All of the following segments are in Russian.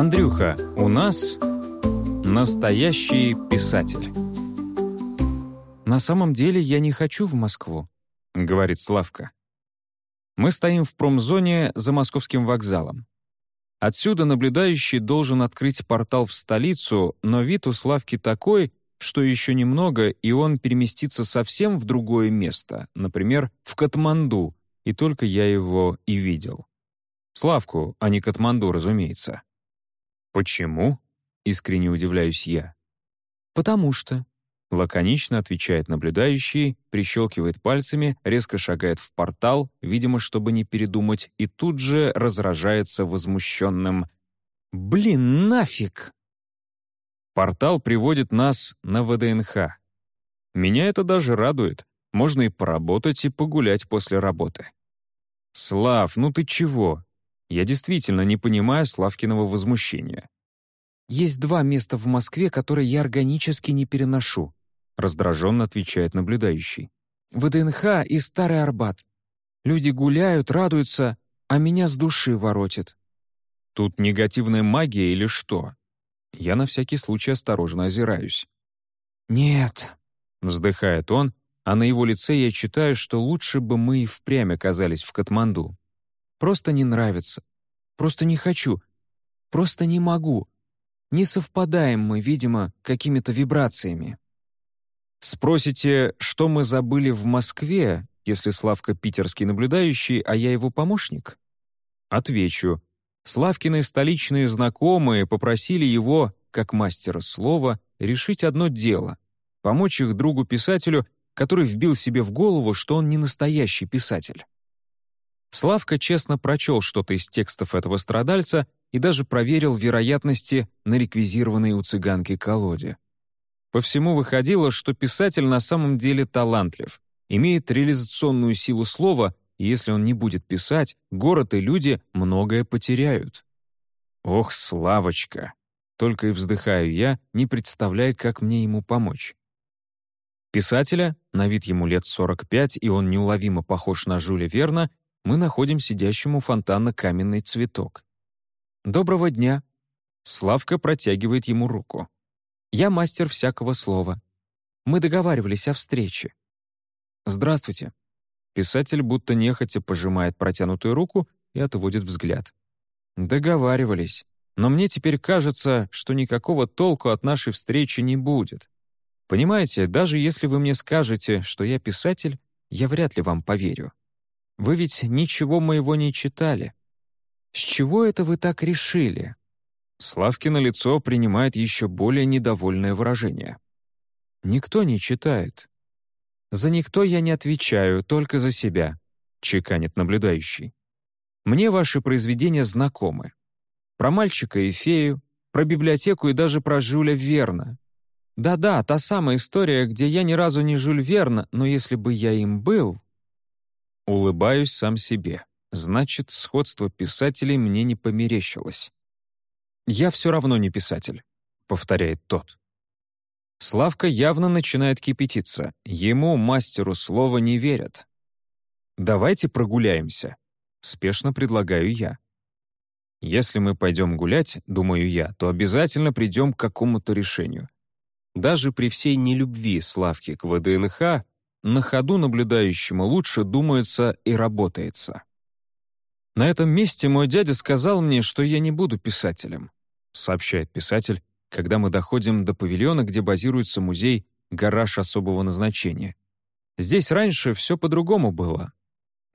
Андрюха, у нас настоящий писатель. «На самом деле я не хочу в Москву», — говорит Славка. Мы стоим в промзоне за московским вокзалом. Отсюда наблюдающий должен открыть портал в столицу, но вид у Славки такой, что еще немного, и он переместится совсем в другое место, например, в Катманду, и только я его и видел. Славку, а не Катманду, разумеется. «Почему?» — искренне удивляюсь я. «Потому что», — лаконично отвечает наблюдающий, прищелкивает пальцами, резко шагает в портал, видимо, чтобы не передумать, и тут же разражается возмущенным «Блин, нафиг!» Портал приводит нас на ВДНХ. Меня это даже радует. Можно и поработать, и погулять после работы. «Слав, ну ты чего?» Я действительно не понимаю Славкиного возмущения. «Есть два места в Москве, которые я органически не переношу», раздраженно отвечает наблюдающий. «ВДНХ и Старый Арбат. Люди гуляют, радуются, а меня с души воротит». Тут негативная магия или что? Я на всякий случай осторожно озираюсь. «Нет», — вздыхает он, а на его лице я читаю, что лучше бы мы и впрямь оказались в Катманду. Просто не нравится. Просто не хочу. Просто не могу. Не совпадаем мы, видимо, какими-то вибрациями. Спросите, что мы забыли в Москве, если Славка питерский наблюдающий, а я его помощник? Отвечу. Славкины столичные знакомые попросили его, как мастера слова, решить одно дело — помочь их другу-писателю, который вбил себе в голову, что он не настоящий писатель. Славка честно прочел что-то из текстов этого страдальца и даже проверил вероятности на реквизированной у цыганки колоде. По всему выходило, что писатель на самом деле талантлив, имеет реализационную силу слова, и если он не будет писать, город и люди многое потеряют. Ох, Славочка! Только и вздыхаю я, не представляя, как мне ему помочь. Писателя, на вид ему лет 45, и он неуловимо похож на Жюля Верна, мы находим сидящему фонтана каменный цветок. «Доброго дня!» Славка протягивает ему руку. «Я мастер всякого слова. Мы договаривались о встрече». «Здравствуйте». Писатель будто нехотя пожимает протянутую руку и отводит взгляд. «Договаривались. Но мне теперь кажется, что никакого толку от нашей встречи не будет. Понимаете, даже если вы мне скажете, что я писатель, я вряд ли вам поверю. Вы ведь ничего моего не читали. С чего это вы так решили?» Славкино лицо принимает еще более недовольное выражение. «Никто не читает». «За никто я не отвечаю, только за себя», — чеканит наблюдающий. «Мне ваши произведения знакомы. Про мальчика и фею, про библиотеку и даже про Жюля Верна. Да-да, та самая история, где я ни разу не Жюль Верна, но если бы я им был, Улыбаюсь сам себе. Значит, сходство писателей мне не померещилось. «Я все равно не писатель», — повторяет тот. Славка явно начинает кипятиться. Ему, мастеру слова, не верят. «Давайте прогуляемся», — спешно предлагаю я. Если мы пойдем гулять, думаю я, то обязательно придем к какому-то решению. Даже при всей нелюбви Славки к ВДНХ на ходу наблюдающему лучше думается и работается. «На этом месте мой дядя сказал мне, что я не буду писателем», сообщает писатель, когда мы доходим до павильона, где базируется музей «Гараж особого назначения». «Здесь раньше все по-другому было.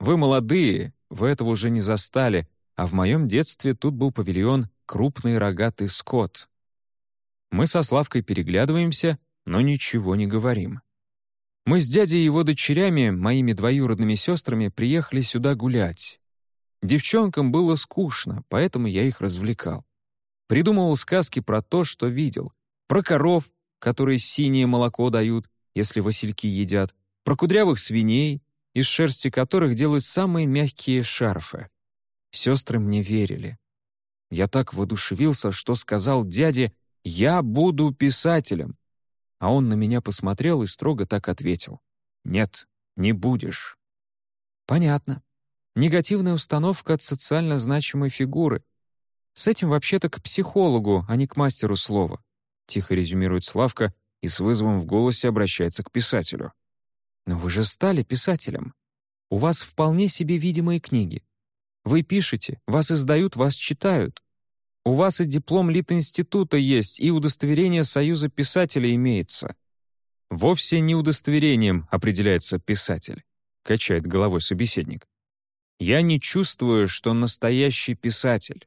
Вы молодые, вы этого уже не застали, а в моем детстве тут был павильон «Крупный рогатый скот». Мы со Славкой переглядываемся, но ничего не говорим. Мы с дядей и его дочерями, моими двоюродными сестрами, приехали сюда гулять. Девчонкам было скучно, поэтому я их развлекал. Придумывал сказки про то, что видел. Про коров, которые синее молоко дают, если васильки едят. Про кудрявых свиней, из шерсти которых делают самые мягкие шарфы. Сестры мне верили. Я так воодушевился, что сказал дяде «Я буду писателем». А он на меня посмотрел и строго так ответил. «Нет, не будешь». «Понятно. Негативная установка от социально значимой фигуры. С этим вообще-то к психологу, а не к мастеру слова», — тихо резюмирует Славка и с вызовом в голосе обращается к писателю. «Но вы же стали писателем. У вас вполне себе видимые книги. Вы пишете, вас издают, вас читают. У вас и диплом Литинститута есть, и удостоверение Союза писателей имеется». «Вовсе не удостоверением определяется писатель», — качает головой собеседник. «Я не чувствую, что настоящий писатель».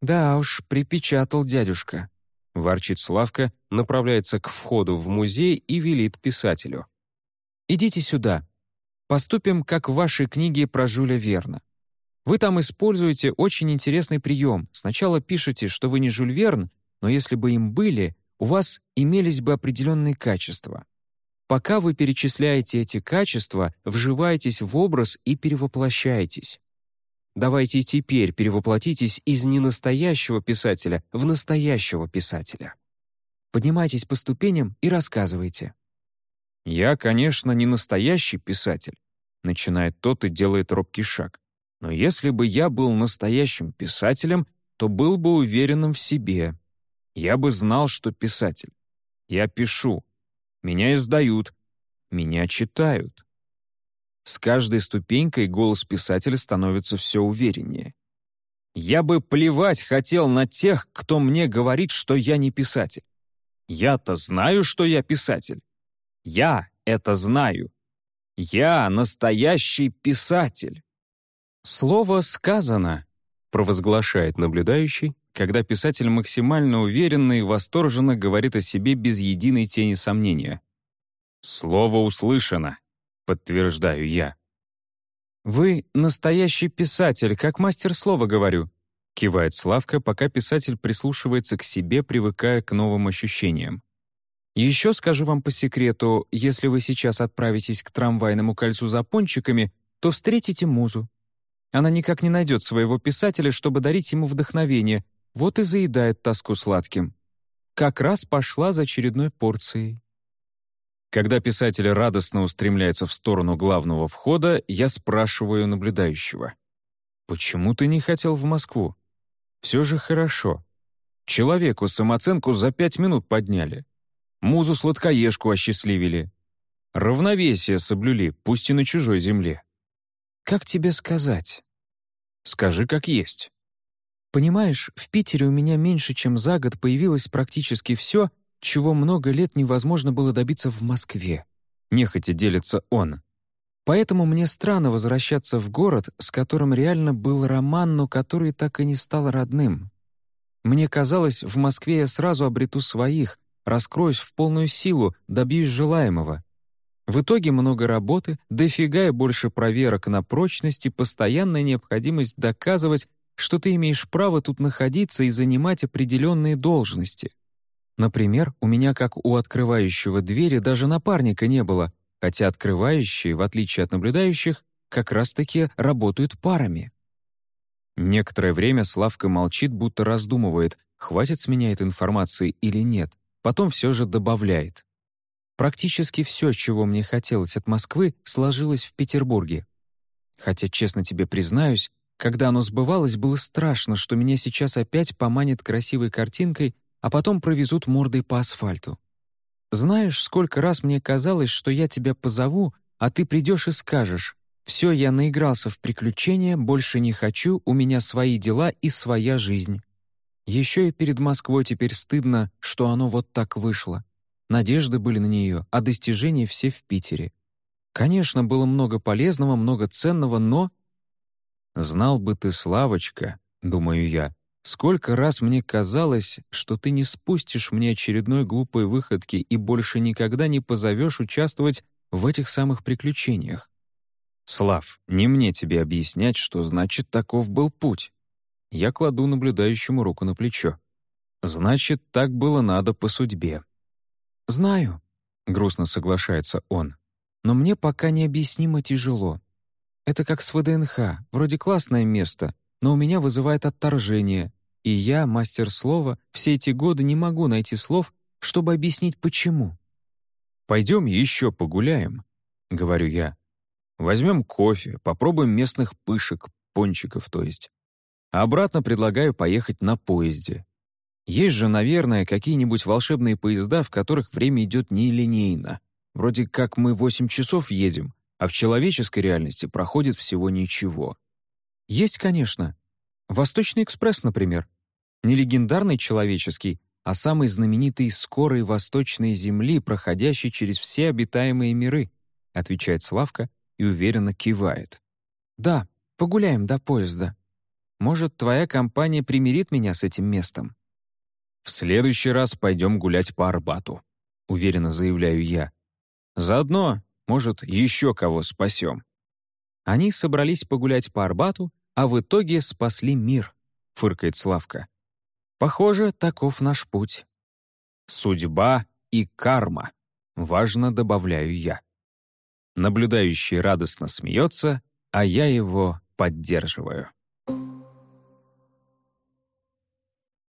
«Да уж, припечатал дядюшка», — ворчит Славка, направляется к входу в музей и велит писателю. «Идите сюда. Поступим, как в вашей книге про Жюля Верна. Вы там используете очень интересный прием. Сначала пишете, что вы не Жюль Верн, но если бы им были, у вас имелись бы определенные качества. Пока вы перечисляете эти качества, вживаетесь в образ и перевоплощаетесь. Давайте теперь перевоплотитесь из ненастоящего писателя в настоящего писателя. Поднимайтесь по ступеням и рассказывайте. «Я, конечно, не настоящий писатель», — начинает тот и делает робкий шаг. «Но если бы я был настоящим писателем, то был бы уверенным в себе. Я бы знал, что писатель. Я пишу. Меня издают. Меня читают. С каждой ступенькой голос писателя становится все увереннее. Я бы плевать хотел на тех, кто мне говорит, что я не писатель. Я-то знаю, что я писатель. Я это знаю. Я настоящий писатель. Слово сказано, провозглашает наблюдающий, когда писатель максимально уверенно и восторженно говорит о себе без единой тени сомнения. Слово услышано подтверждаю я. «Вы настоящий писатель, как мастер слова говорю», кивает Славка, пока писатель прислушивается к себе, привыкая к новым ощущениям. «Еще скажу вам по секрету, если вы сейчас отправитесь к трамвайному кольцу за пончиками, то встретите музу. Она никак не найдет своего писателя, чтобы дарить ему вдохновение, вот и заедает тоску сладким. Как раз пошла за очередной порцией. Когда писатель радостно устремляется в сторону главного входа, я спрашиваю наблюдающего. «Почему ты не хотел в Москву? Все же хорошо. Человеку самооценку за пять минут подняли. Музу сладкоежку осчастливили. Равновесие соблюли, пусть и на чужой земле. Как тебе сказать? Скажи, как есть. Понимаешь, в Питере у меня меньше, чем за год появилось практически все, чего много лет невозможно было добиться в Москве. Нехотя делится он. Поэтому мне странно возвращаться в город, с которым реально был роман, но который так и не стал родным. Мне казалось, в Москве я сразу обрету своих, раскроюсь в полную силу, добьюсь желаемого. В итоге много работы, дофига и больше проверок на прочность и постоянная необходимость доказывать, что ты имеешь право тут находиться и занимать определенные должности. Например, у меня, как у открывающего двери, даже напарника не было, хотя открывающие, в отличие от наблюдающих, как раз-таки работают парами. Некоторое время Славка молчит, будто раздумывает, хватит с меня этой информации или нет, потом все же добавляет. Практически все, чего мне хотелось от Москвы, сложилось в Петербурге. Хотя, честно тебе признаюсь, когда оно сбывалось, было страшно, что меня сейчас опять поманит красивой картинкой а потом провезут мордой по асфальту. Знаешь, сколько раз мне казалось, что я тебя позову, а ты придешь и скажешь, «Все, я наигрался в приключения, больше не хочу, у меня свои дела и своя жизнь». Еще и перед Москвой теперь стыдно, что оно вот так вышло. Надежды были на нее, а достижения все в Питере. Конечно, было много полезного, много ценного, но... «Знал бы ты, Славочка», — думаю я, Сколько раз мне казалось, что ты не спустишь мне очередной глупой выходки и больше никогда не позовешь участвовать в этих самых приключениях. Слав, не мне тебе объяснять, что значит таков был путь. Я кладу наблюдающему руку на плечо. Значит, так было надо по судьбе. Знаю, грустно соглашается он. Но мне пока необъяснимо тяжело. Это как с ВДНХ, вроде классное место, но у меня вызывает отторжение, и я, мастер слова, все эти годы не могу найти слов, чтобы объяснить, почему. «Пойдем еще погуляем», — говорю я. «Возьмем кофе, попробуем местных пышек, пончиков, то есть. Обратно предлагаю поехать на поезде. Есть же, наверное, какие-нибудь волшебные поезда, в которых время идет нелинейно. Вроде как мы 8 часов едем, а в человеческой реальности проходит всего ничего. Есть, конечно. Восточный экспресс, например. Не легендарный человеческий, а самый знаменитый скорой восточной земли, проходящий через все обитаемые миры, отвечает Славка и уверенно кивает. Да, погуляем до поезда. Может, твоя компания примирит меня с этим местом? В следующий раз пойдем гулять по Арбату, уверенно заявляю я. Заодно, может, еще кого спасем. Они собрались погулять по Арбату, а в итоге спасли мир, фыркает Славка. Похоже, таков наш путь. Судьба и карма, важно добавляю я. Наблюдающий радостно смеется, а я его поддерживаю.